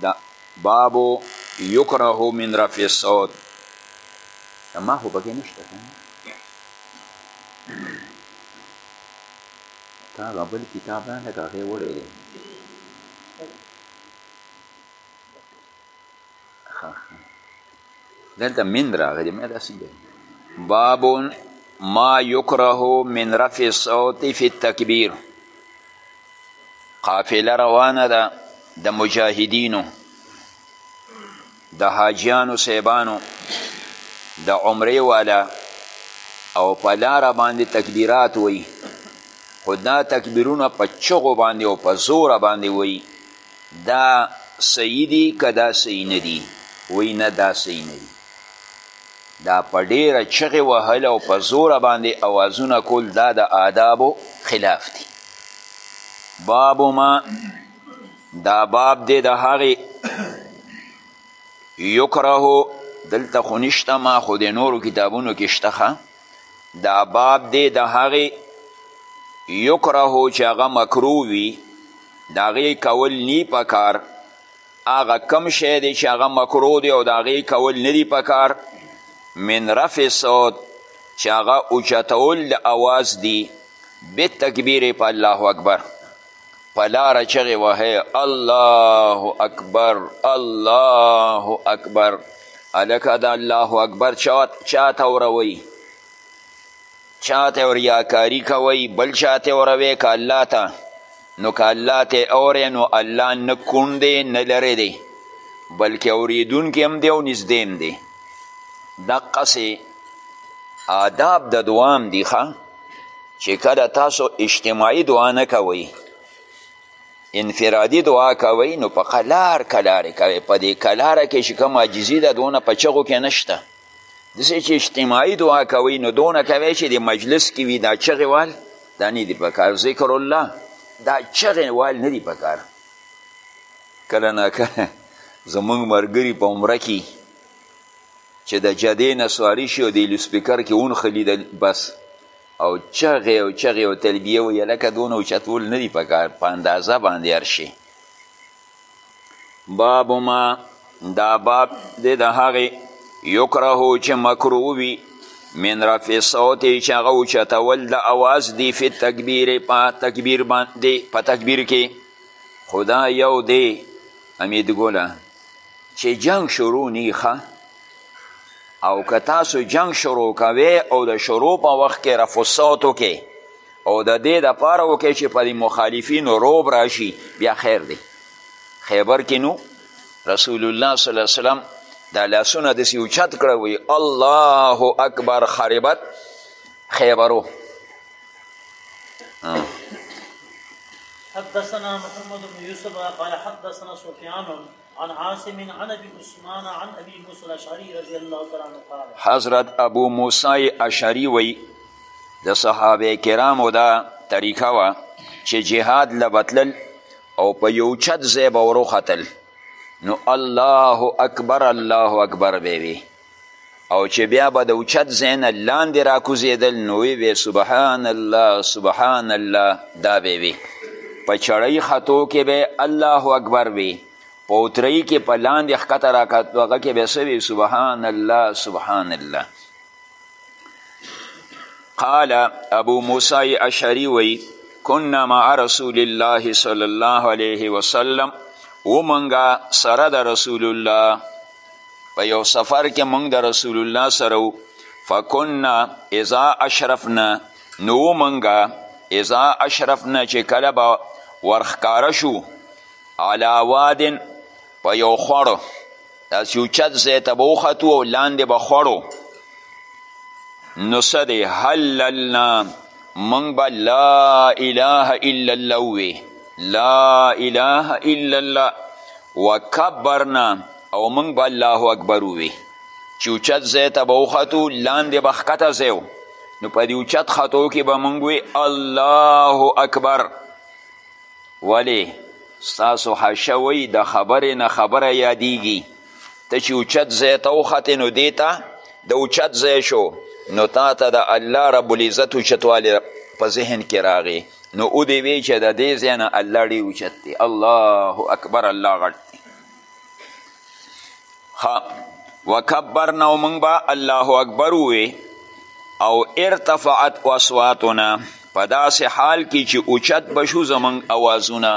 ده باب یکره من رفع الصوت ما خو پکې نشته تا هغه بل کتاب نه لکه هغې وړی دی ښه ښه دلته من راغلی ما دا څنګه باب ما یکره من رفع صوت فی التکبیر قافله روانه ده د مجاهدینو د حاجیانو صیبانو د عمرې والا او په لاره باندې تکبیرات وی خو دا تکبیرونه په چغو باندې او په زوره باندې وی دا صحیح دي که دا صحیح نه دي وی نه دا صحیح نه دي دا په ډیره چغې وهل او په زوره باندې اوازونه کول دا د آدابو خلاف دي باب ما دا باب دی د هغې یکرهو دلته خو نشته ما خو د نورو کتابونو کې شته دا باب دی د هغې یکره چې هغه مکروه وي د هغې کول نی پکار هغه کم شی دی چې هغه مکروه دی او د هغې کول نه دي پکار من رفع صوت چې هغه اوچتول د اواز دي به تکبیر په الله اکبر په لاره چغې وهی الله اکبر الله اکبر هلکه د الله اکبر چا ته وروئ چا ته وریاکاري کوئ بل چا ته وروئ که الله ته نو که الله ته اوری نو الله نه کوڼ دی نه لرې دی بلکې اوریدونکی هم دی او نږدې هم دی دقسې آداب د دوام دي ښه چې کله تاسو اجتماعي دعا نه کوئ انفرادي دعا کوئ نو په قلار کلارې کوئ په دې کلاره کې چې کوم عاجزي ده دونه په چغو کې نشته داسې چې اجتماعي دعا کوئ نو دونه کوئ چې د مجلس کې وي دا چغې وال دا نه دي پکار ذکر الله دا چغې وال نه دي پکار کله ناکله زمونږ ملګري په عمره کې چې د جدې نه سواری شي او د لوسپیکر کې ونښلي د بس او چغې او چغې او تلبیه وایي هلکه دونه اوچتول نه دي پکار په اندازه باندې هر شي باب ما دا باب دی د هغې یکره چې مکروه وي من رفع صوت چې هغه اوچتول د اواز دی فی تکبیر په تکبیر باندې په تکبیر کې خدا یو دی امید ګله چې جنگ شروع نیخه او که تاسو جنگ شروع کوي او د شروع په وخت کې رفصوت وکې او د دې دپاره وکې چې په دې مخالفینو روب راشي بیا خیر دی خیبر کې نو رسول الله صلی الله علیه وسلم دا لاسونه داسې اوچت کړه وی الله اکبر خربت خیبرو حدثنا محمد بن يوسف قال حدثنا سفيان عن عاصم عن ابي عثمان عن ابي موسى الاشعري رضي الله تعالى عنه قال حضرت ابو موسى اشعري وي د صحابه کرامو دا طریقه وا چې جهاد لبتلل او په یو چت ځای به وروختل نو الله اکبر الله اکبر به وي او چې بیا به د اوچت ځای نه لاندې راکوزېدل نو وی سبحان الله سبحان الله دا به وي په چړۍ خطو کې به الله اکبر وي په اوترۍ کې په لاندې ښکته راکتو هغه کې به څه وي سبحان الله سبحان الله قال ابو موسی اشعری وی کنا مع رسول الله صلی الله علیه وسلم ومنګه سره د رسول الله په یو سفر کې موږ د رسول الله سره و فکنا اذا اشرفنا نو موږ اذا اشرفنا چې کله به ورښکاره شو علا وادن په یو خوړو داسې اوچت ځای ته به وختو او لاندې به خوړو نو څه دی حللنا موږ به لا اله الا الله ووې لا اله الا الله وکبرنا او موږ به الله اکبر ووې چې اوچت ځای ته به وختو لاندې به ښکته ځای نو په دې اوچت ختو کې به موږ وې الله اکبر ولې ستاسو حشه وایي د خبرې نه خبره یادیږي ته چې اوچت ځای ته وختې نو دې ته د اوچت ځای شو نو تا ته د الله رب العزت اوچتوالی په ذهن کې راغی نو او دې وی چې د دې ځای نه الله ډېر اوچت دی الله اکبر الله غټ دی وکبرنا او موږ به الله اکبر ووې او ارتفعت اصواتنا په داسې حال کې چې اوچت به شو زموږ اوازونه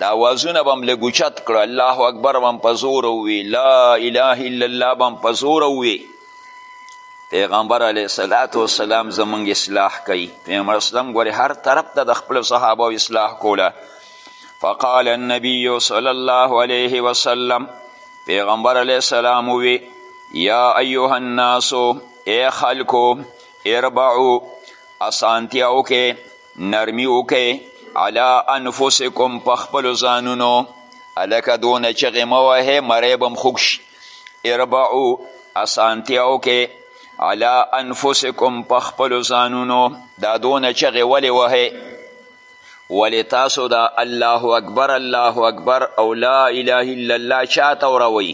دا وازونه بم لږ اوچت کړو الله اکبر بم په زور ووی لا اله الا الله بم په زور ووی پیغمبر علیه صلات وسلام زمونږ اصلاح کوي پیغمبر اسلام ګورې هر طرف ته د خپلو صحابه اصلاح کوله فقال النبی صلی الله علیه وسلم پیغمبر علیه السلام ووی یا ایها الناس ای خلکو اربعو اسانتیا وکې نرمی وکئ علی انفسکم په خپلو ځانونو هلکه دونه چغې مه وهئ مری به هم خوږ شي اربعو اسانتیا وکړئ علی انفسکم په خپلو ځانونو دا دونه چغې ولې وهئ ولې تاسو دا الله اکبر الله اکبر او لا اله الا الله چاته وروئ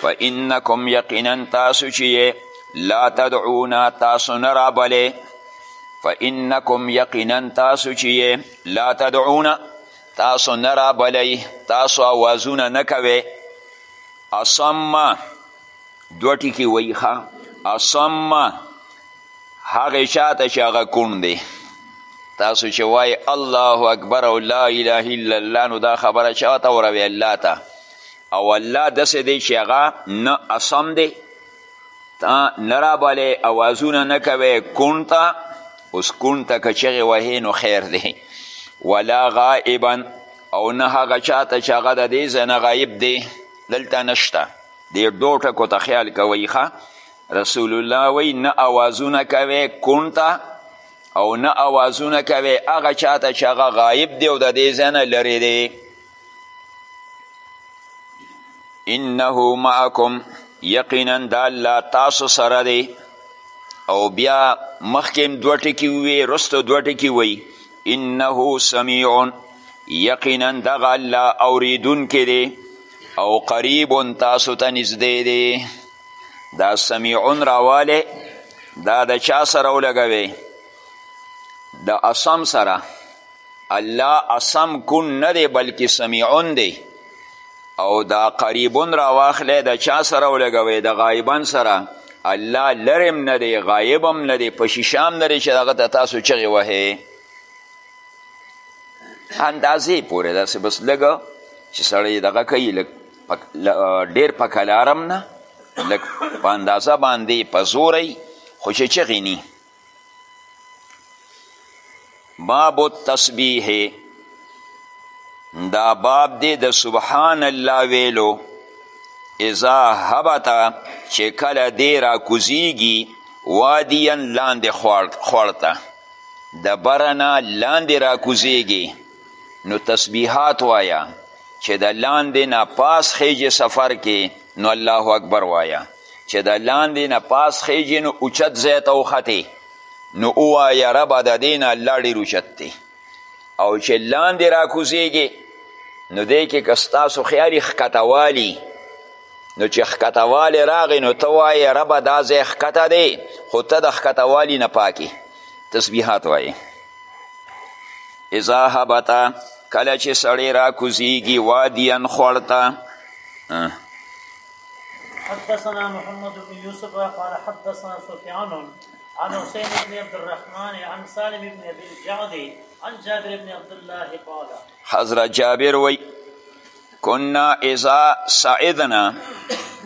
فانکم یقینا تاسو چې لا تدعونا تاسو نه رابلئ فانکم یقینا تاسو چې لا تدعون تاسو نه رابلی تاسو اوازونه نه کوی اصم دوه ټکي وایي ښه اصم هغې چا ته چې هغه کوڼ دی تاسو چې وای الله اکبر او لا اله الا الله نو دا خبره چا ته وروي الله ته او الله داسې دی چې هغه نه اصم دی تا نه رابلې اوازونه نه کوې کون ته اوس کون ته که چغې وهې نو خیر دی ولا غائبا او نه هغه چاته چې هغه د دې ځای نه غایب دی دلته نشته دې دوه ټکو ته خیال کوئ ښه رسول الله وی نه اوازونه کوي کون ته او نه اوازونه کوي هغه چاته چې هغه غایب دی او د دې ځای نه لرې دی انه معکم یقینا دا الله تاسو سره دی او بیا مخکې دوه ټکي ووی رستو دوه ټکي وی انه سمیع یقینا دغه الله اوریدونکی دی او قریب تاسو ته نږدې دی دا سمیعون راواله دا د چا سره ولګوي د اسم سره الله اسم کن نه دی بلکې سمیعون دی او دا قریبون را واخلی د چا سره ولګوي د غایبن سره الله لرم نه دی غایب هم نه دی په شیشه هم نه دی چې هغه ته تاسو چغې وهې اندازې پورې داسې بس لږ چې سړی دغه کوي لږ ډېر په کلارم نه لږ په اندازه باندې په زوری خو چې چغې نی باب التسبیح دا باب دی د سبحان الله ویلو اذا هبت چې کله دی راکوزیږي وادیا لاندې خوړ ته د برنه لاندې راکوزیږي نو تسبیحات وایه چې د لاندې نه پاس خیجې سفر کې نو الله اکبر وایه چې د لاندې نه پاس خیجې نو اوچت ځای ته وختې نو ووایه ربه د دې نه الله ډېر اوچت دی او چې لاندې راکوزیږي نو دی کې که ستاسو خیالي ښکتوالي نو چې ښکتوالی راغی نو ته وایې ربه دا ځای ښکته دی خو ته د ښکتوالي نه پاکې تسبیحات وایې اذا هبته کله چې سړی راکوزیږي وادیان خوړ ته حدثنا محمد بن يوسف قال حدثنا سفيان عن حسين بن عبد الرحمن عن سالم بن ابي الجعد عن جابر بن عبد الله قال حضرت جابر وي كنا اذا سعدنا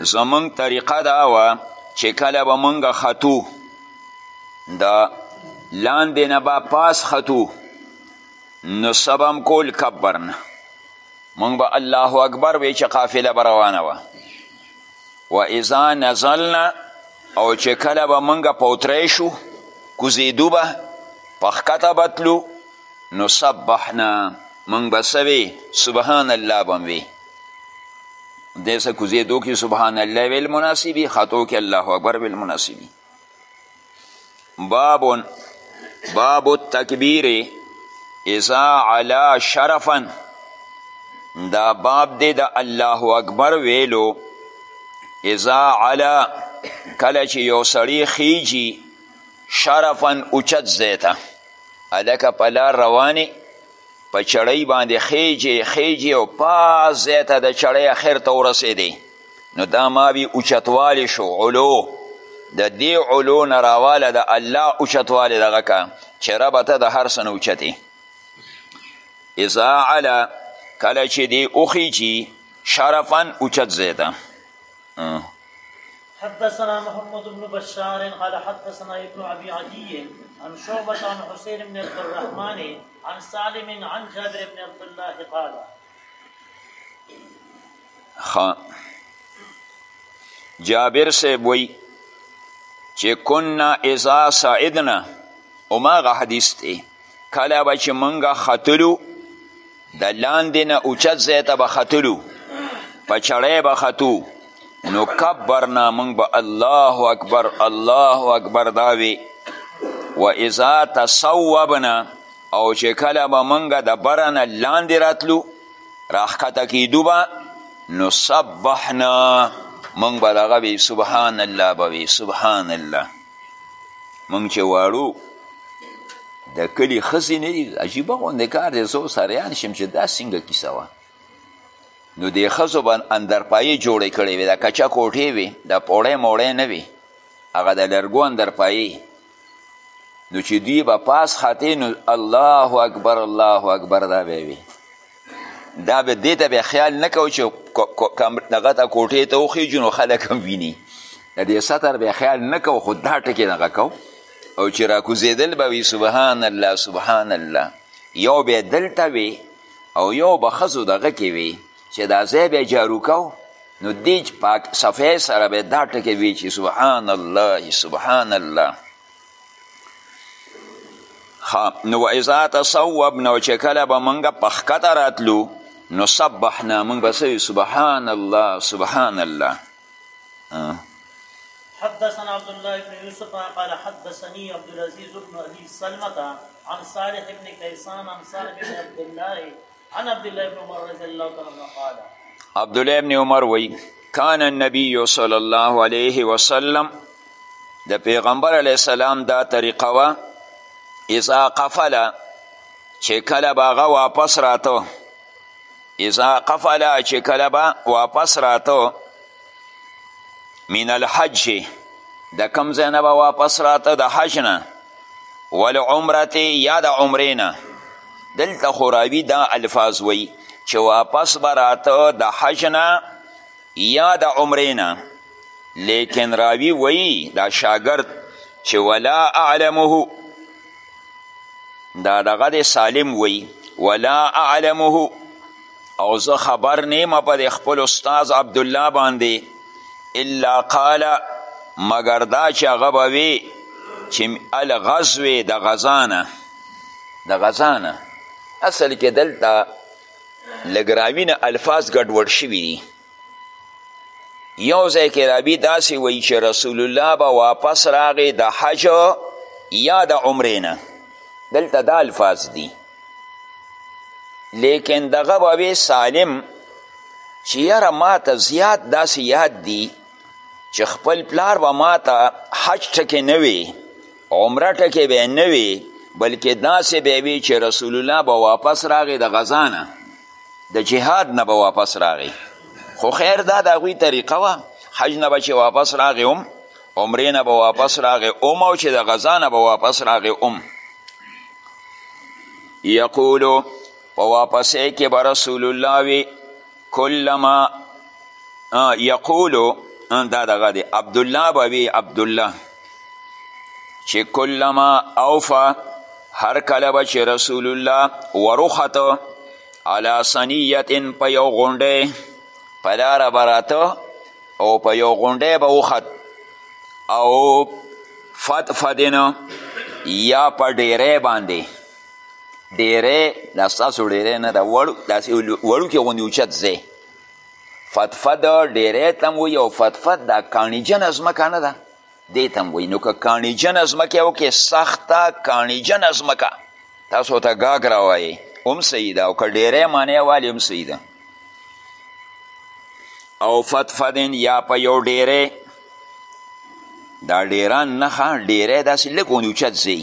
زمون طریقه دا و چې کله به مونږ خطو د لاندې نه به پاس خطو نو سبم کول کبرنه مونږ به الله اکبر وی چې قافله به روانه وه و اذا نزلنا او چې کله به مونږ پوتری شو کوزیدو به په ښکته به تلو نو سبحنا مونږ به څه وی سبحان الله به وی دې څه کوزیدو کې سبحان الله ویل مناسبي خطو کې الله اکبر ویل مناسبي باب باب التکبیر اذا علا شرفا دا باب دی د الله اکبر ویلو اذا علا کله چې یو سړی خیجی شرفا اوچت ځای ته هلکه په لار روانې په چړۍ باندې خیجې خیجې او پاس ځای ته د چړۍ اخر ته ورسېدې نو دا ماوی اوچتوالی شو علو د دې علو نه راواله د الله اوچتوالی دغه که چې ربه ته د هر څه نه اوچتې اذا علا کله چې دی وخیجي شرفا اوچت ځای ته حدثنا محمد بن بشار قال حدثنا ابن ابي عدي عن شعبة عن حسين بن عبد الرحمن عن سالم عن جابر بن عبد الله قال خا جابر صاحب وی چې کنا اذا سعدنا اوماغه حدیث دی کله به چې مونږه ختلو د لاندې نه اوچت ځای ته به ختلو په چړی به ختو نو کبرنا مونږ به الله اکبر الله اکبر داوي و اذا تصوبنا او چې کله به مونږ د بره نه لاندې راتلو راښکته کیدو به نو سبحنا مونږ به دغه وی سبحان الله به وی سبحان الله مونږ چې واړو د کلي ښځې نه دي عجیبه غوندې کار دی زه اوس حیران شم چې دا څنګه کیسه وه نو د ښځو به اندرپایې جوړې کړې وې د کچه کوټې وې د پوړی موړی نه وې هغه د لرګو اندرپایې نو چې دوی به پاس خاطې نو الله اکبر الله اکبر دا به وي دا به دې ته به خیال نه کوو چې دغه ته کوټې ته وخیږو نو خلک هم ویني د دې سطر به خیال نه کوو خو دا ټکې دغه کوو او چې راکوزېدل به وي سبحان الله سبحان الله یو به دلته وي او یو به ښځو دغه کې وي چې دا ځای به جارو کو نو دیج پاک صفحه سره به دا ټکی وی چې سبحان الله سبحان الله نو اذا تصوبنا چې کله به موږ په ښکته راتلو نو سبحنا موږ به سبحان الله سبحان الله حدثنا عبد الله بن يوسف قال حدثني عبد العزيز بن ابي سلمة عن صالح بن كيسان عن صالح بن عبد الله عن عبد الله بن عمر رضي الله تعالى عنه قال عبد الله بن عمر وی کان النبی صلی الله علیه وسلم د پیغمبر علیه السلام دا طریقه وا اذا قفل چې کله باغه واپس راته اذا قفل چې کله با واپس راته من الحج د کم ځای نه به واپس راته د حج نه والعمرتې یا د عمرې نه دلته خو راوي دا الفاظ وی چې واپس به راته د حج نه یا د عمرې نه لیکن راوي وی دا شاګرد چې ولا اعلمه دا دغه د سالم وی ولا اعلمه او زه خبر نیم په د خپل استاد عبدالله باندې الا قال مګر دا چې هغه به وي چې الغزوې د غزانه د غزانه اصل کې دلته لګراوینه الفاظ ګډوډ شوي دي یو ځای کې رابي داسې وایي چې رسول الله به واپس راغی د حج یا د عمرې نه دلته دا الفاظ دي لیکن دغه به وی سالم چې یاره ما ته زیات داسې یاد دي چې خپل پلار به ما ته حج ټکې نه وي عمره ټکې به نه وي بلکې داسې به وي چې رسول الله به واپس راغی د غذا نه د جهاد نه به واپس راغی خو خیر دا د هغوی طریقه وه حج نه به چې واپس راغی هم عمرې نه به واپس راغی هم او چې د غذا نه به واپس راغی هم یقولو په واپسې کې به رسول الله وي کلما یقولو دا دغه دی عبدالله به وي عبدالله چې کلما اوفا هر کله به چې رسول الله وروخته علا صنیت په یو غونډی په لاره به راته او په یو غونډی به وخت او فدفدن یا په ډیری باندې ډیری دا ستاسو ډیری نه ده وړو داسې وړوکې غوندې اوچت ځای فدفد ډیری ته هم وایي او فدفد دا کاڼیجنه ځمکه نه ده دې ته هم وایي نو که کاڼیجنه ځمکه وکړې سخته کاڼیجنه ځمکه تاسو ته ګاګرا وایي هم صحیح ده او که ډیری معنی والي هم صحیح ده او فدفدن یا په یو ډیری دا ډیران نه ښه ډیری داسې لږ اونوچت ځای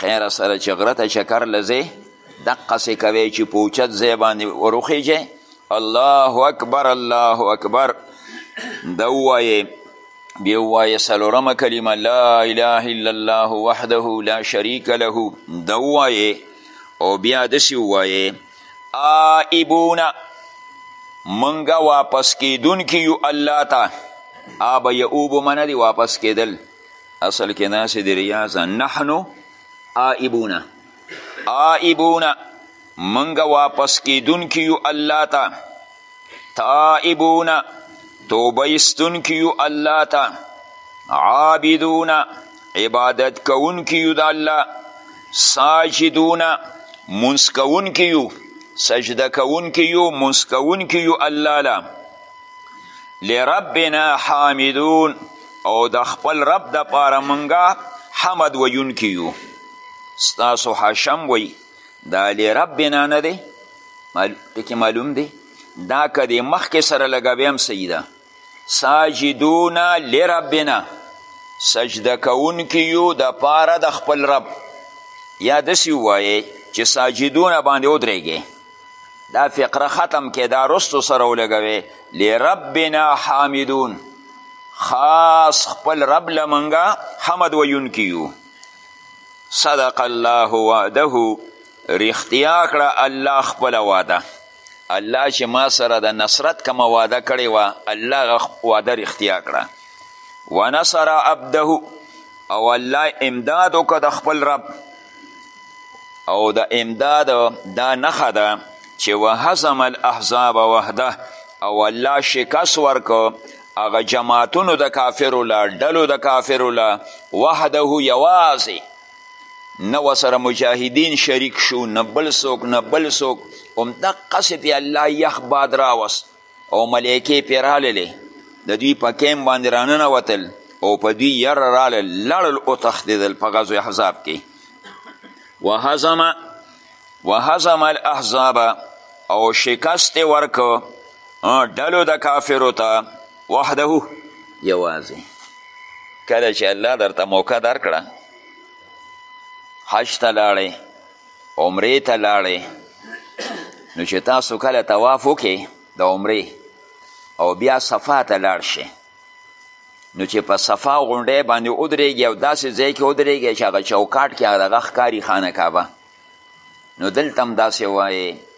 خیره سره چې غره ته چکر لځې دقسې کوې چې په اوچت ځای باندې وروخیږې الله اکبر الله اکبر د ووایې بیا ووایې څلورمه کلمه لا اله الا الله وحده لا شریک له د ووایې او بیا داسې ووایې آئبونه منګه واپس کیدونکي یو الله ته آب یعوب منه دی واپس کیدل اصل کې ناسې د ریاضه نحنو آئبونه آئبونه منګه واپس کیدون کیو الله تا تائبونه توبه استون کیو الله تا عابدونه عبادت کون کیو د الله ساجدونه منس کون کیو سجده کون کیو منس کون کیو الله لا لربنا حامدون او د خپل رب د پاره منګه حمد ویونکي یو ستاسو حشم وی دا لربنا نه دی ټکې معلوم دی دا که د مخکې سره لګوي هم صحیح ده ساجدونا لربنا سجده کوونکي یو د پاره د خپل رب یا داسې ووایې چې ساجدونه باندې ودرېږې دا فقره ختم کې دا رستو سره ولګوي لربنا حامدون خاص خپل رب لمنګه حمد ویونکي یو صدق الله وعده رښتیا کړه الله خپله وعده الله چې ما سره د نصرت کومه وعده کړې وه الله وعده رښتیا کړه ونصر عبده او الله امداد وکړه د خپل رب او د امداد دا نخه ده چې وهزم الاحزاب وحده او الله شکست ورکو هغه جماعتونو د کافرو له ډلو د کافرو له وحده یوازې نه وسره مجاهدین شریک شو نه بل څوک نه بل څوک همدقسې پې الله یخ باد راوست او ملایکې پې راللې د دوی په کیم باندې راننوتل او په دوی یره رالل لړل وتښتېدل په غزو احزاب کې وهزم وهزم الاحزاب او شکست یې ورکو ډلو د کافرو ته وحده یوازې کله چې الله درته موقع درکړه حج ته لاړې عمرې ته لاړې نو چې تاسو کله طواف وکې د عمرې او بیا صفا ته لاړ شئ نو چې په صفا غونډۍ باندې ودرېږي او داسې ځای کې ودرېږي چې هغه چوکاټ کې هغه ښکاري خانه کعبه نو دلته هم داسې وایې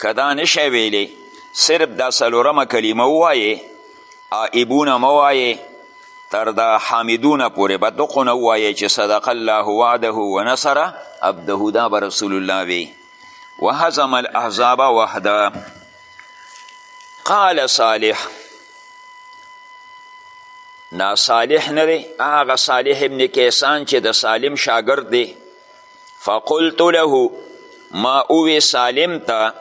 که دا نشی ویلی صرف دا څلورمه کلمه ووایې آئبونه مه وایې تر دا حامدونه پورې به دقونه ووایې چې صدق الله وعده و نصر عبده دا به رسول الله وی وهزم الاحزاب وحده قال صالح نا صالح نه دی هغه صالح ابن کیسان چې د سالم شاګرد دی فقلت له ما اووی سالم ته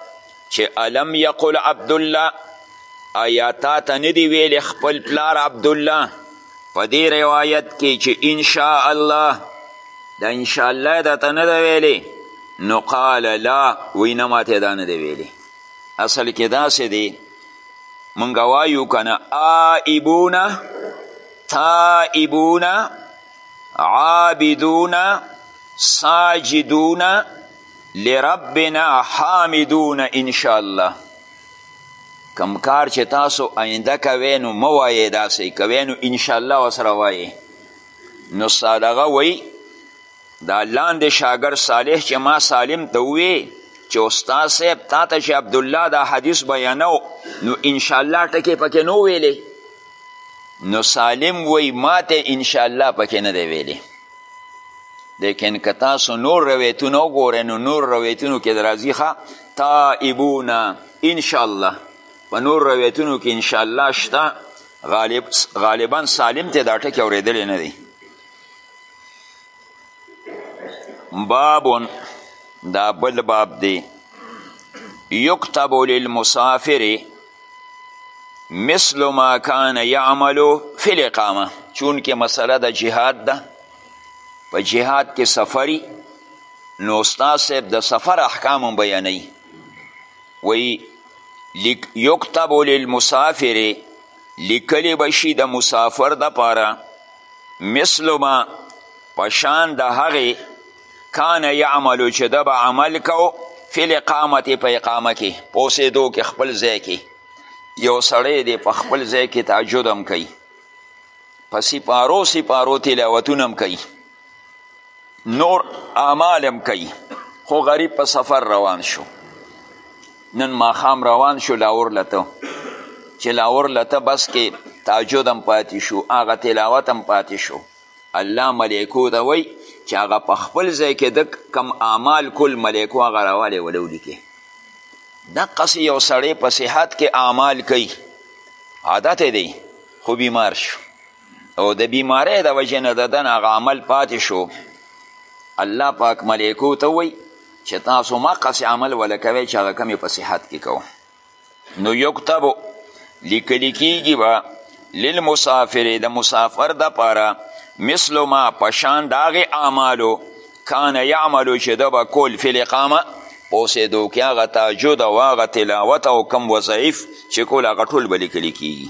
چې الم یقل عبدالله ایا تا ته ندی ویلې خپل پلار عبدالله په دې روایت کې چې انشاء الله دا انشاء الله دا ته نه دی ویلې نو قال لا وی نه ماته دا نه دی ویلې اصل کې داسې دی مونږ وایو کنه آئبونه تائبونه عابدون ساجدون لربنا حامدون انشاءالله کم کار چې تاسو آینده کوئ نو مه وایئ داسې کوئ نو انشاءالله ورسره وایئ نو استاد هغه وایي دا لاندې شاګرد صالح چې ما سالم ته ووی چې استاد صاحب تا ته چې عبدالله دا حدیث بیانو نو انشاءالله ټکې پکې نو ویلې نو سالم وی ما ته انشاءالله پکې نه دی ویلی لیکن که تاسو نور روایتونه وګورئ نو نور روایتونو کې درازي ښه تائبونه انشاءالله په نور روایتونو کې انشاءالله شته غالب غالبا سالم ته دا ټکی اورېدلی نه دی بابون دا بل باب دی یکتب للمسافر مثل ما کان یعمل فی الاقامه چونکه مسله د جهاد ده په جهاد کې سفری نو استاد صاحب د سفر احکام هم بیانوي وی یکتب للمسافر لیکلی به شي د مسافر د پاره مثل ما پشان د هغې کان یعمل چې د به عمل کو فی الاقامت په اقامه کې په اوسېدو کې خپل ځای کې یو سړی دی په خپل ځای کې تاجد هم کوي په سپارو سپارو تلاوتونه هم کوي نور اعمال هم کوي خو غریب په سفر روان شو نن ماښام روان شو لاور لته چې لاور لته بس کې تاجد هم پاتې شو هغه تلاوت هم پاتې شو الله ملیکو ته وایي چې هغه په خپل ځای کې د کم اعمال کل ملیکو هغه راوالی وله ولیکې دقسې یو سړی په صحت کې اعمال کوي عادت دی خو بیمار شو او د بیمارۍ د وجې نه د دن هغه عمل پاتې شو الله پاک ملیکو ته وی چې تاسو ما قصې عمل ولا کوي چې هغه کمی په صحت کې کوم نو یکتبو لیکلی کیږي با للمسافر د مسافر د پاره مثل ما پشان داغه اعمالو کان یعملو چې د به کول فی الاقامه اوسېدو کې هغه تاجد او هغه تلاوت او کم وظایف چې کول هغه ټول به لیکلی کیږي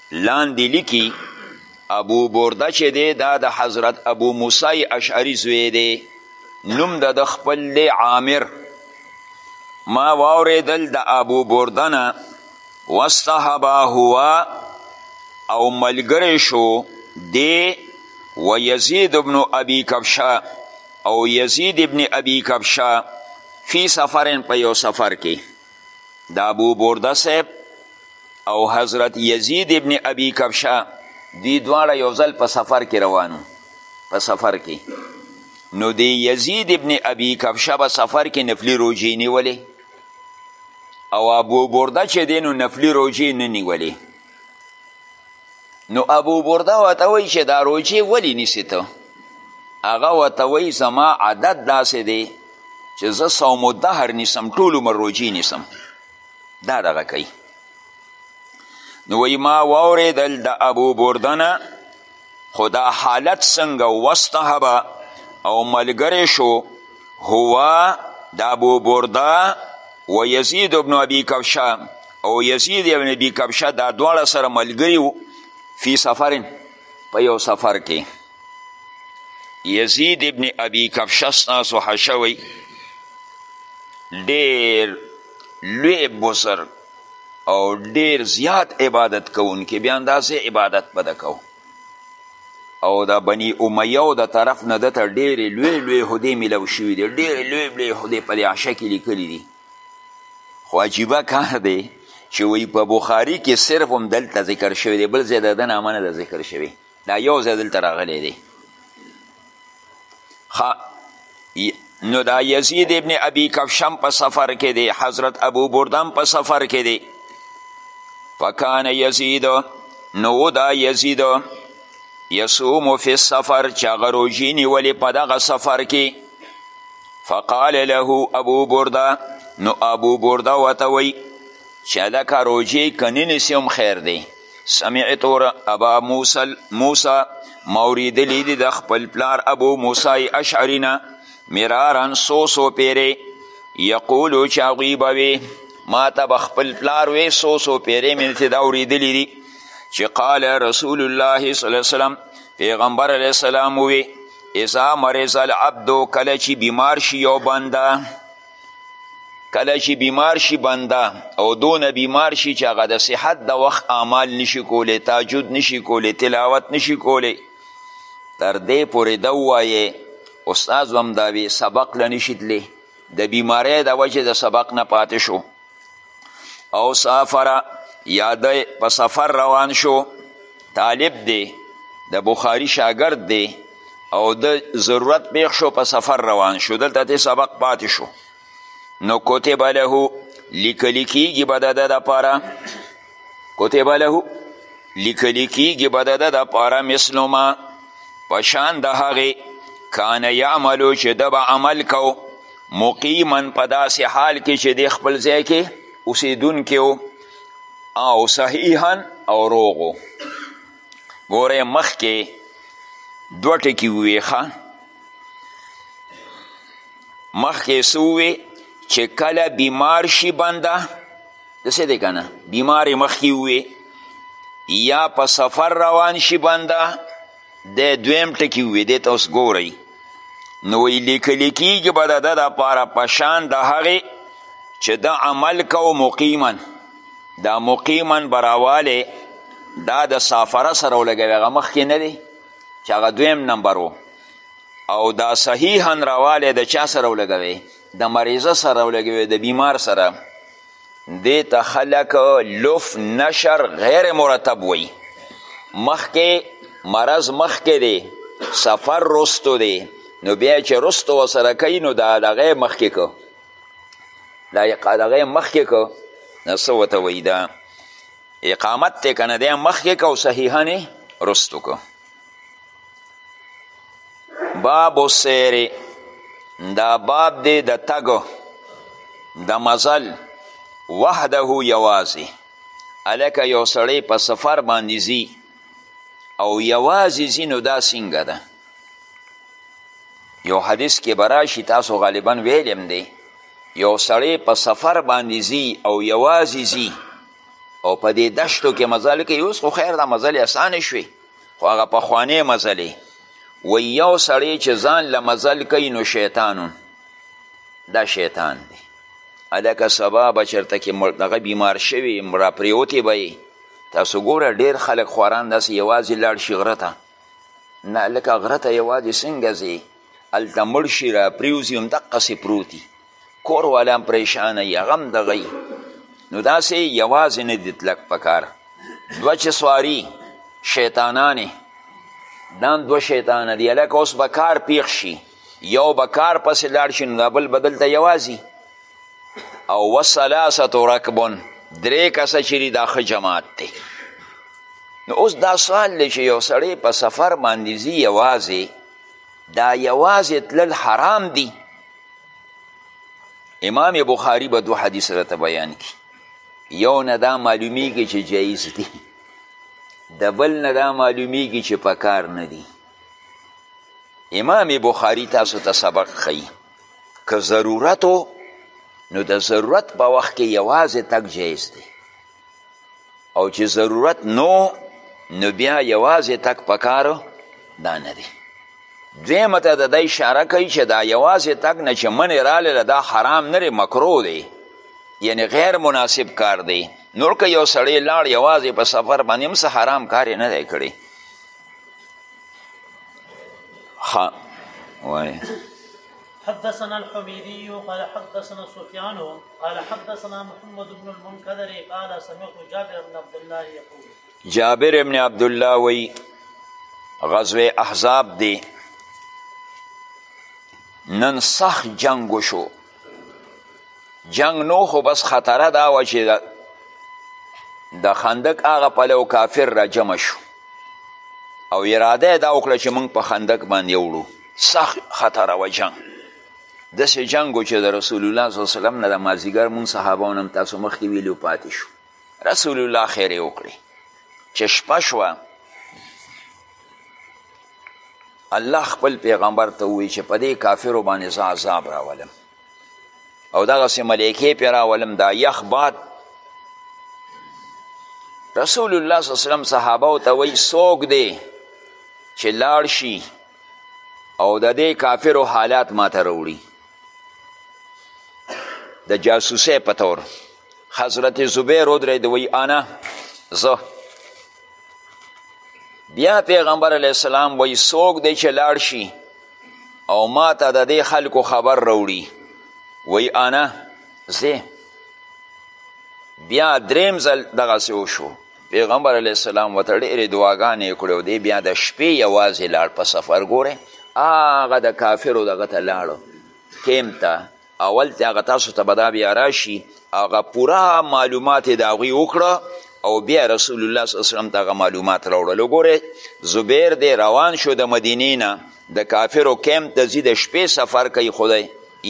لاندې لیکي ابو برده چې دی دا د حضرت ابو موسی اشعری زوی دی نوم د د خپل دی عامر ما واوریدل د ابو برده نه واستحبا هوا او ملګری شو دی و یزید ابن ابي کبشه او یزید ابن ابي کبشه فی سفرن په یو سفر کې د ابو برده صاحب او حضرت یزید ابن ابي کبشه دوی دواړه یو ځل په سفر کې روانو په سفر کې نو د یزید ابن ابي کبشه به سفر کې نفلي روژې نیولې او ابو برده چې دی نو نفلي روژې نه نیولې نو ابو برده ورته وایي چې دا روژې ولې نیسې ته هغه ورته وایي زما عادت داسې دی چې زه صوم الدهر نیسم ټول عمر روژې نیسم دا دغه کوي نو وایي ما واورېدل د ابو برده نه خو دا حالت څنګه واستهب او ملګری شو هو د ابو برده و یزید ابن ابي کبشه او یزید ابن ابي کبشه دا دواړه سره ملګري وو فی سفرین په یو سفر کې یزید ابن ابي کبشه ستاسو حشوی ډېر لوی بزرګ او ډیر زیات عبادت کوونکي بیا اندازې عبادت به د کوو او د بني امیه او د طرف نه دته ډېرې لوی لوی هدې میلو شوي دي ډېرې لوی لوی هدې په دې عشه کې لیکلي دي خو عجیبه کار دی چې وایي په بخاري کې صرف هم دلته ذکر شوی دی بل ځای د ده نامه نه ده ذکر شوی دا یو ځای دلته راغلی دی نو دا یزید ابن ابي کفشم په سفر کې دی حضرت ابو بردم په سفر کې دی فکان یزید نو دا یزید یصوم فی السفر چې هغه روژې نیولې په دغه سفر کې فقال له ابو برده نو ابو برده ورته وایي چې هلکه روژې که نه نیسي هم خیر دی سمعت ابا موسل موسی موریدلی دی د خپل پلار ابو موسی اشعری نه مرارا سو سو پیری یقولو چې هغوی به وی ما ته به خپل پلار وی سو سو پیری مې چې دا اوریدلی دي چې قال رسول الله صلی الله وسلم پیغمبر علیه السلام وی اذا مرض العبد کله چې بیمار شي یو بنده کله چې بیمار شي بنده او دونه بیمار شي چې هغه د صحت د وخت اعمال نشي کولی تاجد نشي کولی تلاوت نشي کولی تر دې پورې ده ووایې استاد هم دا وی سبق له نشي تللی د بیمارۍ د وجې د سبق نه پاتې شو او سافر یا دی په سفر روان شو طالب دی د بخاری شاگرد دی او د ضرورت پیښ شو په سفر روان شو دلته ته سبق پاتې شو نو کتب له لیکل کیږي به د ده دپاره کتب له لیکلی کیږي به د ده دپاره مثل ما په شان د هغې کان یعملو چې ده به عمل کو مقیما په داسې حال کې چې دی خپل ځای کې اوسېدونکی و او صحیحا او روغ و ګورئ مخکې دوه ټکي ووې ښه مخکې څه ووې چې کله بیمار شي بنده دسې دی که نه بیمار یې مخکې ووې یا په سفر روان شي بنده دی دویم ټکي ووې دې ته اوس ګورئ نو وی لیکلی کیږي به د ده دپاره په شان د هغې چې د عمل کو مقیما دا مقیما به راوالی دا د سافره سره ولګوي هغه مخکې نه دی چې هغه دویم نمبر او دا صحیحا راوالی د چا سره ولګوي د مریضه سره ولګوي د بیمار سره دې ته خلک لف نشر غیر مرتب وي مخکې مرض مخکې دی سفر رستو دی نو بیا چې رستو ورسره کوي نو دا دغه مخکې کو دا دغه مخکې کو نو څه ورته وایي دا اقامت دی که نه دی مخکې کو صحیحانې رستو کو باب السیر دا باب دی د تګ د مزل وحده یوازې هلکه یو سړی په سفر باندې ځي او یوازې ځي نو دا څنګه ده یو حدیث کې به راشي تاسو غالبا ویلیم دی یو سړی په سفر باندې ځي او یوازې ځي او په دې دشتو کې مزل کوي اوس خو خیر دا مزلې اسانې شوې خو هغه پخوانۍ مزلې و یو سړی چې ځان له مزل کوي نو شیطانون دا شیطان دی هلکه سبا به چېرته کې دغه بیمار شوي را پرېوتې به یې تاسو ګوره ډېر خلک خواران داسې یوازې لاړ شي غره ته نه هلکه غره ته یوازې څنګه ځې هلته مړ شي را پرېوځي همدقسې پروت دي کور والا هم پریشانه یي هغه هم دغه نو داسې یوازې نه دي تلک په کار دوه چې سواري شیطانانې دا هم دوه شیطانه دي هلکه اوس به کار پیښ شي یو به کار پسې لاړ شي نو دا بل به دلته یوازي او وسلاسة رکبن درې کسه چې دي دا ښه جماعت دی نو اوس دا سوال دی چې یو سړی په سفر باندې ځي یوازې دا یوازې تلل حرام دي امام بخاری به دو حدیث راته بیان کی یو نه دا معلومیږي چې جایز دي د بل نه دا معلومیږي چې په کار نه دي امام بخاری تاسو ته سبق ښیي که ضرورت نو د ضرورت په وخت کې یوازې تک جایز دی او چې ضرورت نو نو بیا یوازې تک پکار دا نه دی دویمه ته د دا اشاره کوي چې دا یوازې تک نه چې منې راله دا حرام نه دی مکرو دی یعنی غیر مناسب کار دی نور که یو سړی لاړ یوازې په سفر باندې هم څه حرام کار یې نه دی کړی ښه وایه حدثنا الحميدي قال حدثنا سفيان قال حدثنا محمد بن المنكدر قال سمعت جابر بن عبد الله يقول جابر بن عبد الله وی غزوه احزاب دی نن سخ جنگ وشو جنگ نو خو بس خطره دا و چې د خندق هغه پلو کافر را جمع شو او اراده دا وکړه چې موږ په خندق باندې وړو سخت خطر و جنگ داسې جنګ و چې د رسول الله صلی الله علیه وسلم نه د مازدیګر مونږ صحابهونه هم تاسو مخکې ویلي پاتې شو رسول الله خیر یې وکړي چې شپه شوه الله خپل پیغمبر ته ووایي چې په دې کافرو باندې زه عذاب راولم او دغسې ملایکې پرې راولم دا یخ باد رسول الله صلی الله علیه وسلم صحابه ته وایي څوک دی چې لاړ شي او د دې کافرو حالات ماته راوړي د جاسوسۍ په طور حضرت زبیر ودرېد وی انا زه بیا پیغمبر علیه السلام وی څوک دی چې لاړ شي او ما ته د دې خلکو خبر راوړي وی انا زه بیا دریم ځل دغسې وشو پیغمبر علیه السلام ورته ډېرې دعاګانې کړې او دی بیا د شپې یوازې لاړ په سفر ګورې هغه د کافرو دغه ته لاړو کیم ته اول ته هغه تاسو ته به دا بیا راشي هغه پوره معلومات یې د هغوی وکړه او بیا رسول الله صلی الله علیه وسلم ته هغه معلومات راوړل وګورئ زبیر دی روان شو د مدینې نه د کافرو کیمپ ته ځي د شپې سفر کوي خدای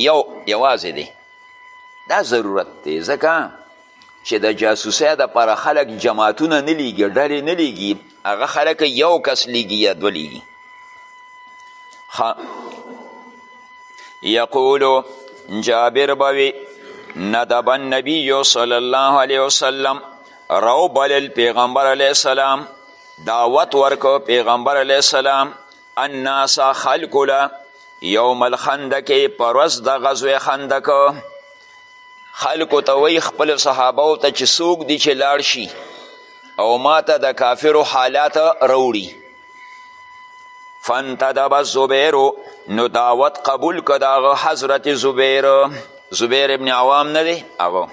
یو یوازې دی دا ضرورت دی ځکه چې د جاسوسۍ دپاره خلک جماعتونه نه لیږي ډلې نه لیږي هغه خلک یو کس لیږي یا دوه لیږي یقولو جابر به وي ندب النبی صلی الله علیه وسلم رو بلل پیغمبر علیه السلام دعوت ورکو پیغمبر علیه السلام الناس خلق له یوم الخندق پرز د غزوه خندق خلکو ته وایي خپلو صحابهو ته چې څوک دي چې لاړ شي او ما ته د کافرو حالات راوړي فانتدب الزبیر نو دعوت قبول که د هغه حضرت زبیر زبیر ابن عوام نه دی هغه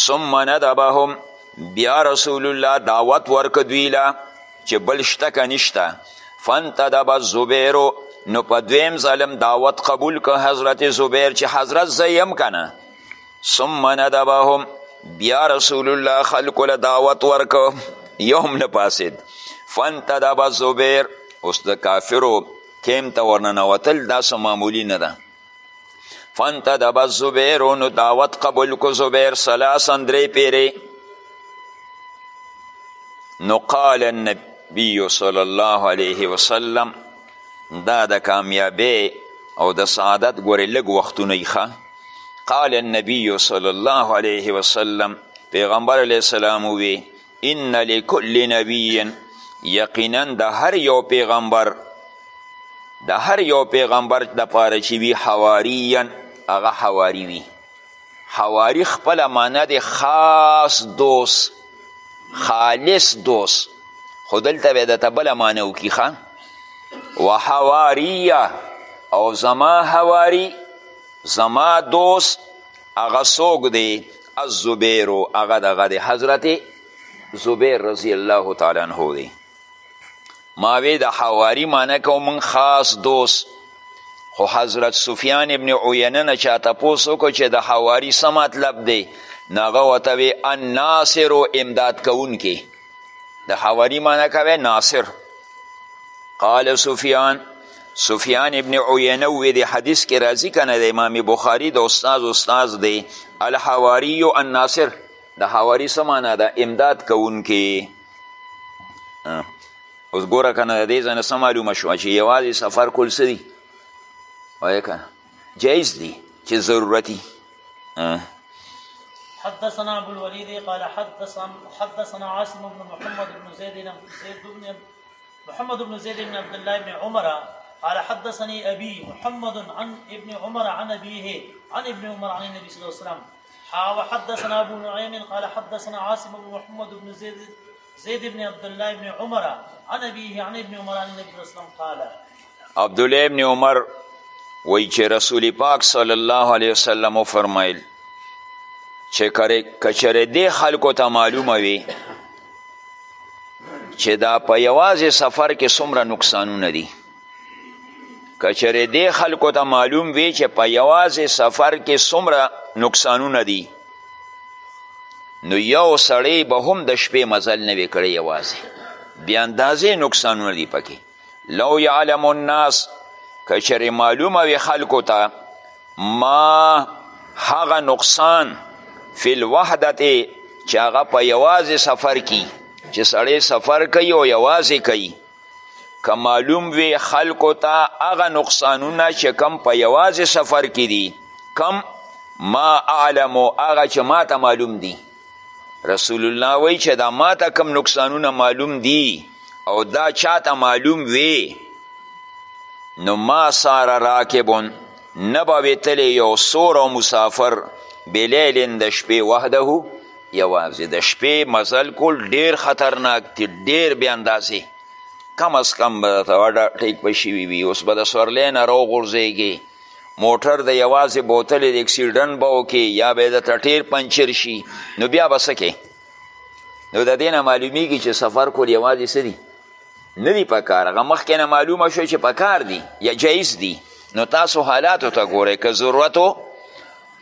ثم ندبهم بیا رسول الله دعوت ورکه دوی له چې بل شته که نشته فانتدب الزبیر نو په دویم ظلم دعوت قبول که حضرت زبیر چې حضرت زه یم که نه ثم ندبهم بیا رسول الله خلکو له دعوت ورکه یو هم نه پاسید فانتدب الزبیر اوس د کافرو کیم ته ورننوتل دا څه معمولي نه ده فانتدب الزبیر نو دعوت قبول کو زبیر سلاسا درې پیرې نو قال النبی صلی الله علیه وسلم دا د کامیابی او د سعادت ګورې لږ وختونه یې قال النبی صلی الله علیه وسلم پیغمبر علیه السلام وی ان لکل نبی یقینا د هر یو پیغمبر د هر یو پیغمبر دپاره چې وي حواریا هغه حواري وي حواري خپله معنا د خاص دوست خالص دوست خو دلته به درته بله معنا وکړي ښه وحواریه او زما حواري زما دوست هغه څوک دی الزبیر هغه دغه دی حضرت زبیر رضی الله تعالی عنه دی ماوی د حواری معنی کو من خاص دوست خو حضرت سفیان ابن عینه نه چا تپوس وکړو چې د حواری څه مطلب دی نو هغه ورته وی الناصر و امداد کوونکی د حواری معنی کوی ناصر قال سفیان سفیان ابن عینه وی دی حدیث کې راځي کنه د امام بخاری د استاد استاد دی الحواری الناصر د حواری څه معنا ده امداد کوونکی اوس ګوره کنه د دې ځای نه څه معلومه شوه چې یوازې سفر کول څه دي وایه کنه جایز دي چې ضرورتي حدثنا ابو الوليد قال حدثنا حدثنا عاصم بن محمد بن زيد بن زيد بن محمد بن زيد بن عبد الله بن عمر قال حدثني أبي محمد عن ابن عمر عن أبيه عن ابن عمر عن النبي صلى الله عليه وسلم وحدثنا أبو نعيم قال حدثنا عاصم بن محمد بن زيد زيد بن عبد الله بن عمر عن أبيه عن ابن عمر عن النبي صلى الله عليه وسلم قال عبدالله ابن عمر وی چې رسول پاک صلی الله علیه وسلم فرمایل چې کچره دې خلکو ته معلومه وي چې دا په یوازې سفر کې څومره نقصانونه دي کچره دې خلکو ته معلوم وي چې په یوازې سفر کې څومره نقصانونه دي نو یو سړی به هم د شپې مزل نه وي کړی یوازې بیا اندازې نقصانونه دي پکې لو یعلم الناس که چېرې معلومه وي خلکو ته ما هغه نقصان فی الوحدت چې هغه په یوازې سفر کی چې سړی سفر کوي او یوازې کوي که معلوم وي خلکو ته هغه نقصانونه چې کم په یوازې سفر کې دي کم ما اعلمو هغه چې ما ته معلوم دي رسول الله وایي چې دا ما ته کم نقصانونه معلوم دي او دا چا ته معلوم وي نو ما ساره راکبون نه به وتلی یو سور او مسافر بلیلن د شپې وحده یوازې د شپې مزل کول ډیر خطرناک دی ډیر بې اندازې کم از کم به درته ټیک به شوي وي اوس به د سورلی نه راوغورځېږې موټر د یوازې بوتلې د اکسیډنټ به وکړي یا به د ټټیر پنچر شي نو بیا به څه نو د دې نه معلومیږي چې سفر کول یوازې څه دي نه دي پکار هغه مخکې نه معلومه شو چې پکار دي یا جایز دي نو تاسو حالاتو ته ګورئ که ضرورت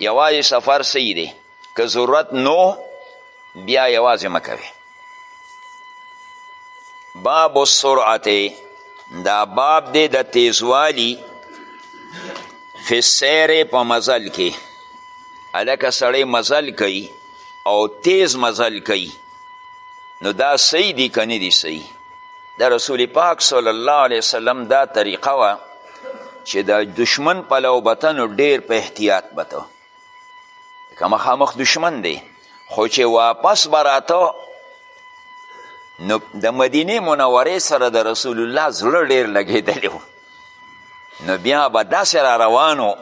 یوازې سفر صحیح دی که ضرورت نو بیا یوازې مه کوي باب السرعت دا باب دی د تیزوالی فی سیر په مزل کې هلکه سړی مزل کوي او تیز مزل کوي نو دا صحیح دی که نه دی صحیح د رسول پاک صلی الله علیه وسلم دا طریقه وه چې د دشمن پلو بتنو ډیر په احتیاط بته که مخامخ دشمن دی خو چې واپس به راته نو د مدینې منورې سره د رسول الله زړه ډیر لګېدلی و نو بیا به داسې را روانو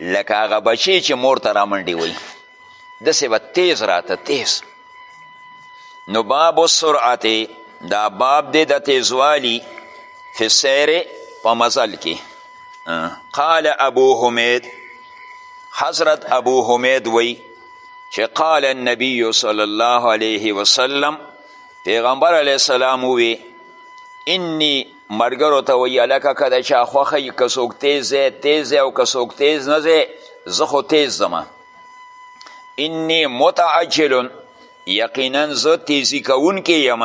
لکه هغه بچی چې مور ته رامنډې وایي داسې به تیز راته تیز نو باب السرعت دا باب دی د تیزوالی فی سیر په مزل کې قال ابو حمید حضرت ابو حمید وی چې قال النبی صلی الله علیه وسلم پیغمبر علیه السلام وی انی مرګرو ته وی الکه که د چا خوښه که څوک تیز دی تیز دی او که څوک تیز نه دی زه خو تیز زما انی متعجل یقینا زه تیزی کوونکی یم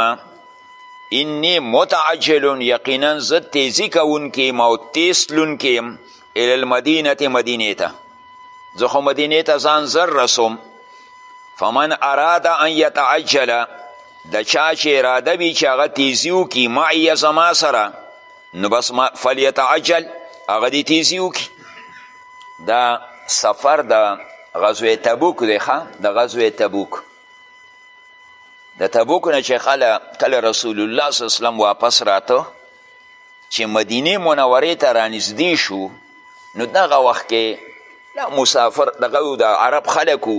انی متعجل یقینا زه تیزی کوونکی یم او تیز تلونکی یم الی المدینه مدینې ته زه خو مدینې ته ځان زر رسوم فمن اراد ان یتعجل د چا چې اراده وي چې هغه تیزي وکړي معیه زما سره نو بس فلیتعجل هغه دې تیزي وکړي دا سفر د غزوه تبوک دی ښه د غزوه تبوک د تبوک نه چې خله کله رسول الله صلی وسلم واپس راته چې مدینه منورې ته رانږدې شو نو دغه وخت کې دا مسافر دغه د عرب خلکو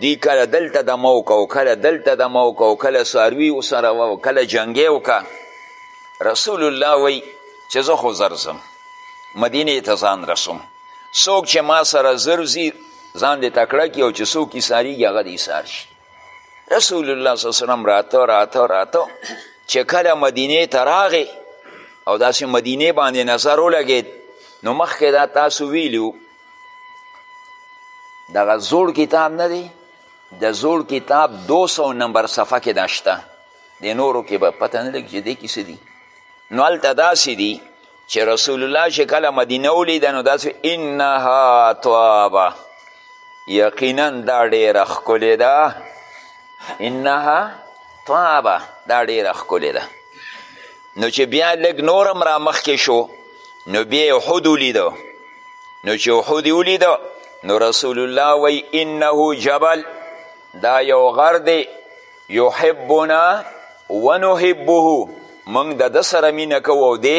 دی کله دلته دمه وکړه او کله دلته دمه وکړه او کله څاروي ورسره وه او کله جنګی وکړه رسول الله وی چې زه خو زر ځم مدینې ته ځان رسوم څوک چې ما سره زر ځي ځان دې تکړه کړي او چې څوک یې ساریږي هغه دې ایسار شي رسول الله صلی وسلم راته راته راته چې کله مدینې ته راغې او داسې مدینې باندې نظر ولګېد نو مخکې دا تاسو ویلي دغه زوړ کتاب نه دی د زوړ کتاب دو سو نمبر صفحه کې دا شته د نورو کې به پته نه لګي چې دی کې څه دي نو هلته داسې دي چې رسول الله چې کله مدینه ولیده نو داسې انها طابه یقینا دا ډېره ښکلې ده انها طابه دا ډېره ښکلې ده نو چې بیا لږ نور هم رامخکې شو نو بیا یې احد ولیده نو چې احد یې ولیده نو رسول الله وی انه جبل دا یو غر دی یحبنا ونحبه موږ د ده سره مینه کوو او دی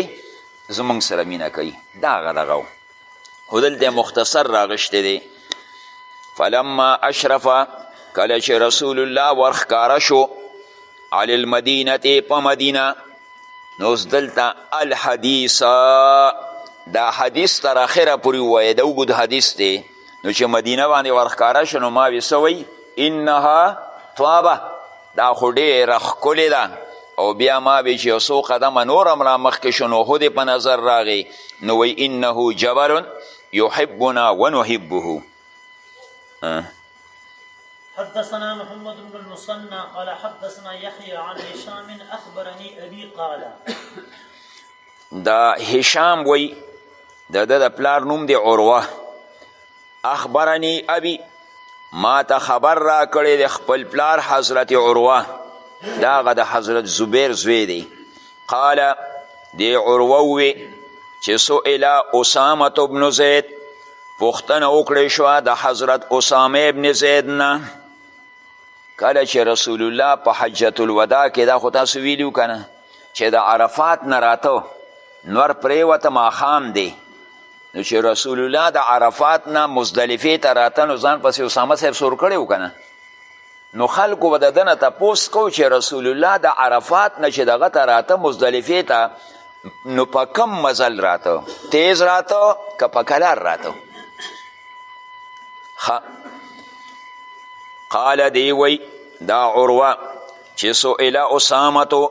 زموږ سره مینه کوي دا هغه دغه خو دلته مختصر راغشته دی فلما اشرف کله چې رسول الله ورخکاره شو علی المدینه په مدینه نو دلته الحدیث دا حدیث تر اخره پورې ووایه د اوږد حدیث دی نو چې مدینه باندې ورښکاره شو نو ما وی څه وی انها طابه دا خو ډېره ښکلې ده او بیا ما وی چې یو څو قدمه نور هم رامخکې شو نو هدې په نظر راغی نو وی انه جبل یحبنا ونحبه حدثنا محمد بن المثنى قال حدثنا يحيى عن هشام اخبرني ابي قال دا هشام وی د ده د پلار نوم دی عروه اخبرنی ابي ما ته خبر را کړی د خپل پلار حضرت عروه دا هغه د حضرت زبیر زوی دی قال دی عروه وی چې سئل اسامه بن زید پوښتنه وکړی شوه د حضرت اسامه ابن زید نه کله چې رسول الله په حجت الوداع کې دا خو تاسو ویلي که نه چې د عرفات نه راته نور پریوته ماښام دی نو چې رسول الله د عرفات نه مزدلفې ته راته نو ځان پسې اسامه صاحب سور کړی و کنه نو خلکو به د ده نه تپوس کو چې رسول الله د عرفات نه چې دغه ته راته مزدلفې ته نو په کم مزل راته تیز راته که په کلار راته قال دی وی دا عروه چې سئل اسامتو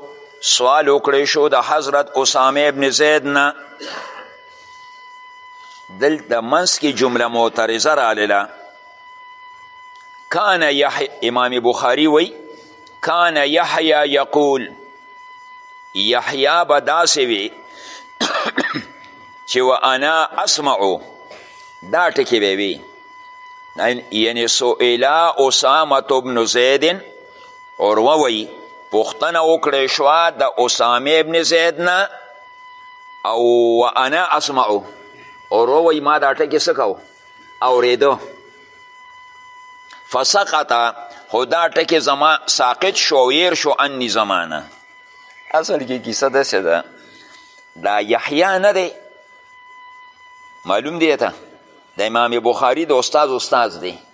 سوال وکړی شو د حضرت اسامه ابن زید نه دلته منځ کې جمله معترضه راغله کان یحی امام بخاری وی کان یحیا یقول یحیا به داسې وي چې و انا اسمعو دا ټکې به وي یعنی سئلا اسامه بن زیدن عروه وایي پوښتنه وکړی شوه د اسامه ابن زید نه او و انا اسمعو عروه وایي ما دا ټکې څه کو اورېده فسقط خو دا ټکې زما ساقط شو او هیر شو انی زمانه اصل کې کیسه داسې ده دا یحیا نه دی معلوم دی ته د امام بخاری د استاد استاد دی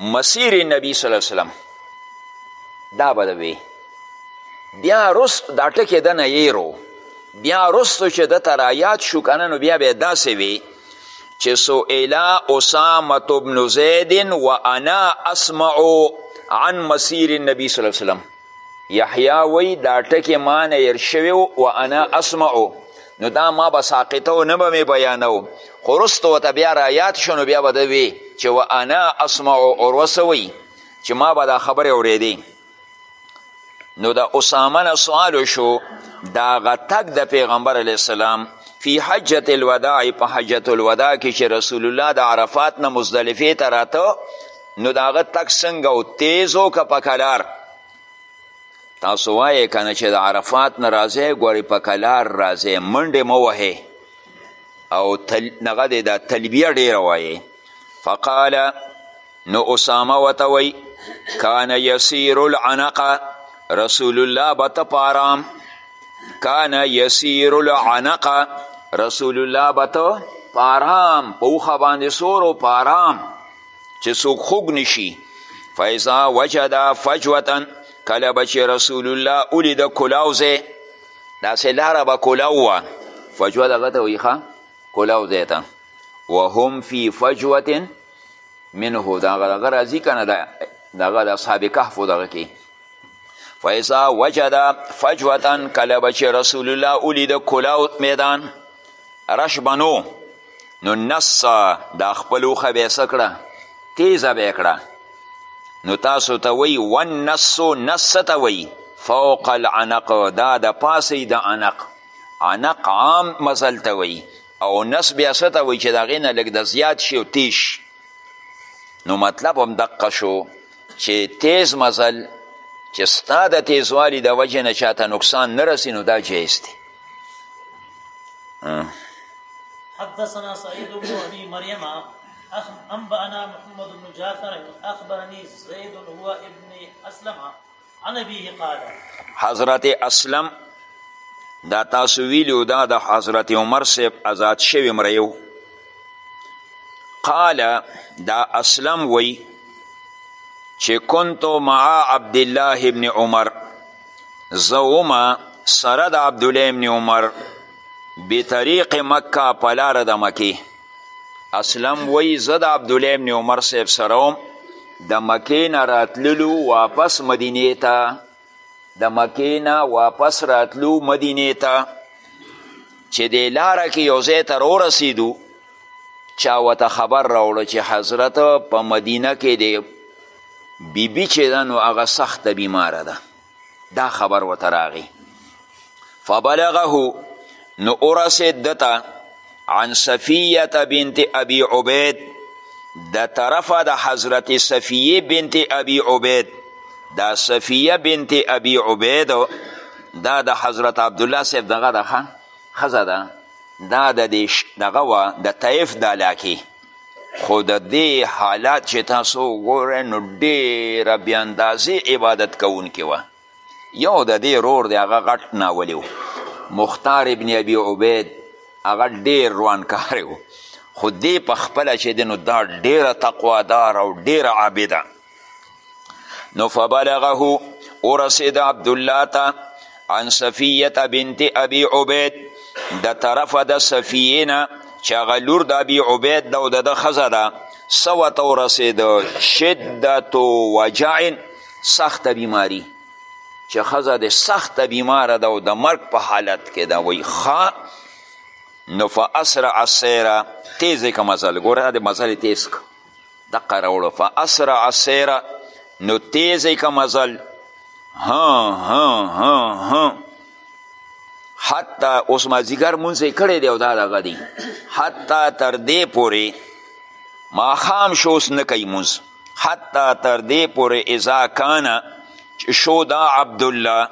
مسیر نبی صلی الله علیه وسلم دا به وی بیا رست دا ټکی د نه یېرو بیا رستو چې د ته رایاد شو کنه نو بیا به داسې وی چې سئلا اسامه بن زید و انا اسمع عن مسیر النبی صلی الله علیه وسلم یحیا وی دا ټکی ما نه هیر شوی و انا اسمعو نو دا ما به ساقطه و نه به مې بیانو خو وروسته ورته بیا رایاد شو نو بیا به ده وی چې و انا اسمعو عروه څه وی چې ما به دا خبرې اورېدې نو د اسامه نه سوال شو د هغه تګ د پیغمبر علیه السلام فی حجت الوداع په حجت الوداع کې چې رسول الله د عرفات نه مزدلفې ته راته نو د هغه تک څنګه او تیز او که په کلار تاسو وایې که نه چې د عرفات نه راځئ ګورې په کلار راځئ منډې مه وهې او تل... نغه دی دا تلبیه ډیره وایې فقال نو اسامه وته وی کان یسیر العنق رسول الله به ته په آرام کان یسیر العنق رسول الله به ته په آرام په اوښه باندې سور او په آرام چې څوک خوږ نشي فاذا وجد فجوتا کله به چې رسول الله ولید کلاو ځای داسې لاره به کلاو وه فجوه دغه ته وایي ښه کلاو ځای ته وهم فی فجوة منه دغه دغه راځي که نه دغه د اصحاب کهفو دغه کې فاذا وجد فجوة کله به چې رسول الله ولید کلاو میدان رش بنو نو نسا دا خپل اوښه به یې کړه تیزه به کړه نو تاسو ته وایي ونسو نس څه ته وایي فوق العنق دا د پاسې د عنق عنق عام مزل ته وایي او نس بیا څه ته وایي چې د هغې نه لږ د زیات شي او تیز نو مطلب هم دقه شو چې تیز مزل چې ستا د تیزوالي د وجې نه چاته نقصان نه رسي نو دا جایز دی حدثنا سعيد بن ابي مريم انبانا محمد بن جعفر اخبرني زيد هو ابن اسلم حضرت اسلم دا تاسو ویلو دا د حضرت عمر صاحب آزاد شوی مریو قال دا اسلم وی چې کنتو مع عبد الله ابن عمر زوما سره د عبد الله ابن عمر بطریق مکه پلار د مکه اسلم وی زه د عبدالله ابن عمر صاحب سره وم د مکې نه راتللو واپس مدینې ته د مکې نه واپس راتلو مدینې ته چې د لاره کې یو ځای ته راورسېدو چا ورته خبر راوړه چې حضرت په مدینه کې دی بیبي چې ده نو هغه سخته بیماره ده دا خبر ورته راغی فبلغه نو ورسېد ده ته عن صفیه بنت ابي عبید د طرفه د حضرت صفیه بنت ابي عبید دا صفیه بنت ابي عبید دا د حضرت عبدالله صاحب دغه ده ښځه ده دا د دې دغه وه د طیف د علاقې خو د دې حالات چې تاسو وګورئ نو ډېره بې اندازې عبادت کوونکي وه یو د دې رور دی هغه غټ ناولی و مختار ابن ابي عبید هغه ډېر روانکاری و خو دې په خپله چې دی نو دا ډېره تقوادار او ډېره عابده نو فبلغه ورسید عبدالله ته عن صفیه بنت ابي عبید د طرفه د صفیه نه چې هغه لور د ابي عبید ده او د ده ښځه ده څه ورته ورسېده شدت وجع سخته بیماري چې ښځه د سخته بیماره ده او د مرګ په حالت کې ده وایي ښه نو فاسرع السیره تیز یې که مزل ګوره د مزل یې تیز که دقه راوړو فاسرع سیره نو تیز که مزل ها ها ها ها حتی اوس مازیګر مونځ یې کړی دی او دا دغه دی حتی تر دې پورې ماښام شو اوس نه کوي مونځ حتی تر دې پورې اذا کانه چې شو دا عبدالله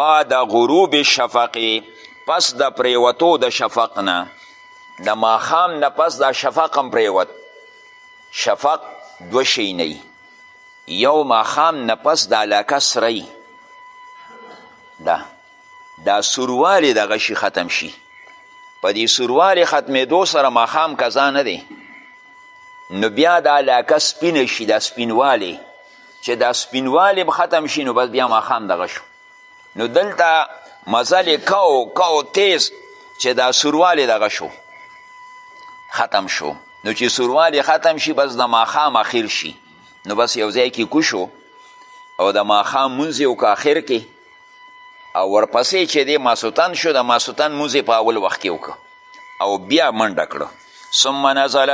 بعد غروب شفقې پس د پریوتو د شفق نه د ماښام نه پس دا شفق هم پرېوت شفق دوه شینه یو ماښام نه پس دا علاقه سره دا دا سوروالی دغه شي ختم شي په دې سوروالی ختمېدو سره ماښام قضا نه دی نو بیا دا علاقه سپینه شي دا سپینوالی چې دا سپینوالی ختم شي نو بس بیا ماښام دغه شو نو دلته مزل کو کو تیز چې دا سوروالی دغه شو ختم شو نو چې سوروالی ختم شي بس د ماښام اخیر شي نو بس یو ځای کې کوشو او د ماښام مونځ یې وکړه اخر کې او ورپسې چې دی ماسوتن شو د ماسوتن مونځ په اول وخت کې وکړه او بیا منډه کړه ثم نزل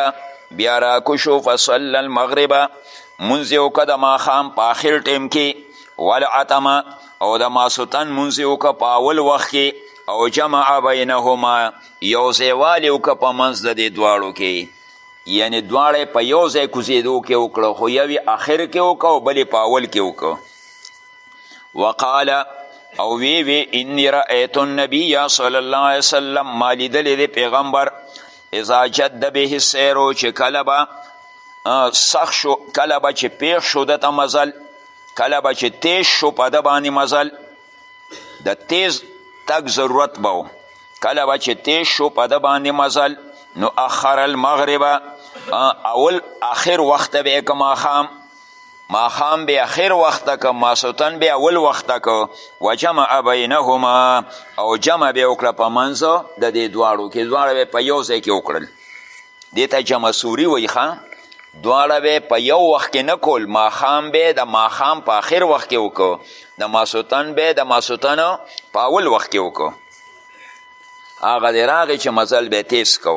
بیا راکوشو فصل المغرب منځ یې وکړه د ماښام په آخر ټیم کې والعتمه او د ماسوتن منځ یې وکړه په اول وخت کې او جمع بینهما یو ځایوالی وکړه په منځ د دې دواړو کې یعنی دواړه په یو ځای کوزېدو کې وکړه خو یوې اخر کې وکړه او بلې په اول کې وکړه وقال او وی وی انی رأیت النبی صلی الله علیه وسلم ما لیدلی دی پیغمبر اذا جد به السیرو چې کله به سخ شو کله به چې پیښ شو دته مزل کله به چې تیز شو په ده باندې مزل د تیز تک ضرورت به کله به چې تیز شو په ده باندې مزل نو اخر المغرب اول آخر وخت به که ماښام ماخام به اخر وخت که ماسوتن به اول وخت که و جمع بینهما او جمع به وکړه په منځ د دې دواړو کې دواړه به په یو ځای کې وکړل دې ته جمع سوري وایي ښه دواړه به په یو وخت کې نه کول ماښام به د ماښام په آخر وخت کې وکړو د ماسوتن به د ماسوتن په اول وخت کې وکړو هغه دی راغی چې مزل به تیز کو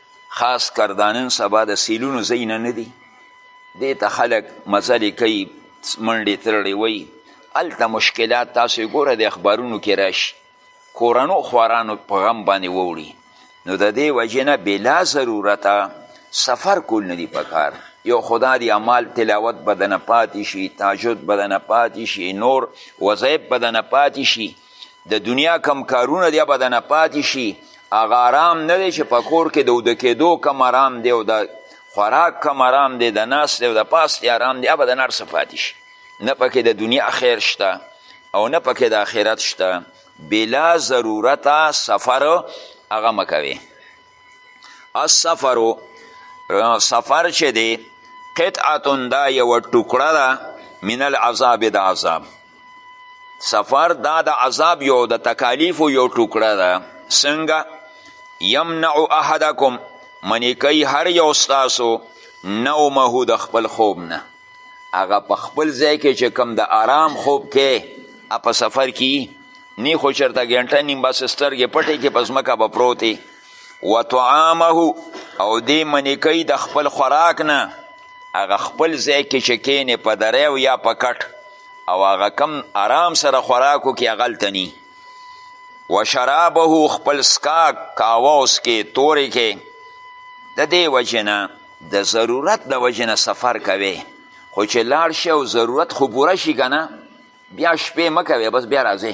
خاص کر دا نن سبا د سیلونو ځایونه نه دي دې ته خلک مزلې کوي منډې ترړې وایي هلته مشکلات تاسو یې ګوره د اخبارونو کې راشي کورنو خوارانو په غم باندې ووړي نو د دې وجې نه بلا ضرورته سفر کول نه دي پکار یو خدا دی عمال تلاوت بدنه پاتې شي تاجد بدنه پاتې شي نور وظایف بدنه پاتې شي د دنیا کم کارونه دی به دنه پاتې شي هغه آرام نه دی چې په کور کې د اوده کېدو کم آرام دی او د خوراک کم آرام دی د ناستې او د پاستې آرام دی به د نر څه پاتې شي نه پکې د دنیا خیر شته او نه پکې د آخرت شته بلا ضرورته سفر هغه مه کوې السفرو سفر چې دی قطعتون دا یوه ټوکړه ده من العذاب د عذاب سفر دا د عذاب یو د تکالیفو یو ټوکړه ده څنګه یمنع احدکم منې کوي هر یو ستاسو نومه د خپل خوب نه هغه په خپل ځای کې چې کم د آرام خوب کې په سفر کې نی خو چېرته ګنټه نیم بس سترګې پټې کې په ځمکه به پروتې و طعامه او دی منی کوي د خپل خوراک نه هغه خپل ځای کې چې کینې په دری او یا په کټ او هغه کم آرام سره خوراکو کې هغلته نی و شرابه خپل سکاک کاوه او سکې تورې کې د دې وجې نه د ضرورت د وجې نه سفر کوي خو چې لاړ شي او ضرورت خو پوره شي که نه بیا شپې مه کوې بس بیا راځې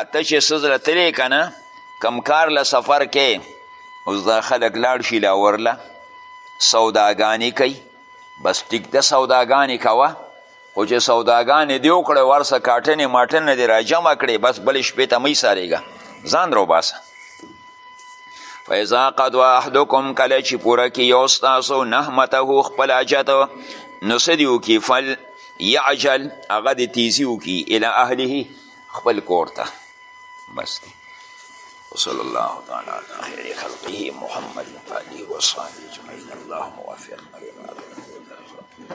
اته چې څه زړه تلې که نه کم کار له سفر کې اوس دا خلک لاړ شي لاور له سوداګانې کوي بس ټیک ده سوداګانې کوه خو چې سوداګانې دې وکړې ورسه کاټنې ماټنې دې راجمع کړې بس بلې شپې ته مه سارېږه ځان روباسه فاذا قضوا احدکم کله چې پوره کړي یو ستاسو نهمته خپل حاجت نو څه دې وکړي فل یعجل هغه دې تیزي وکړي الی اهله خپل کور ته بس دی وصلى الله تعالى على خير خلقه محمد وآله وصحبه أجمعين اللهم وفقنا لما تحب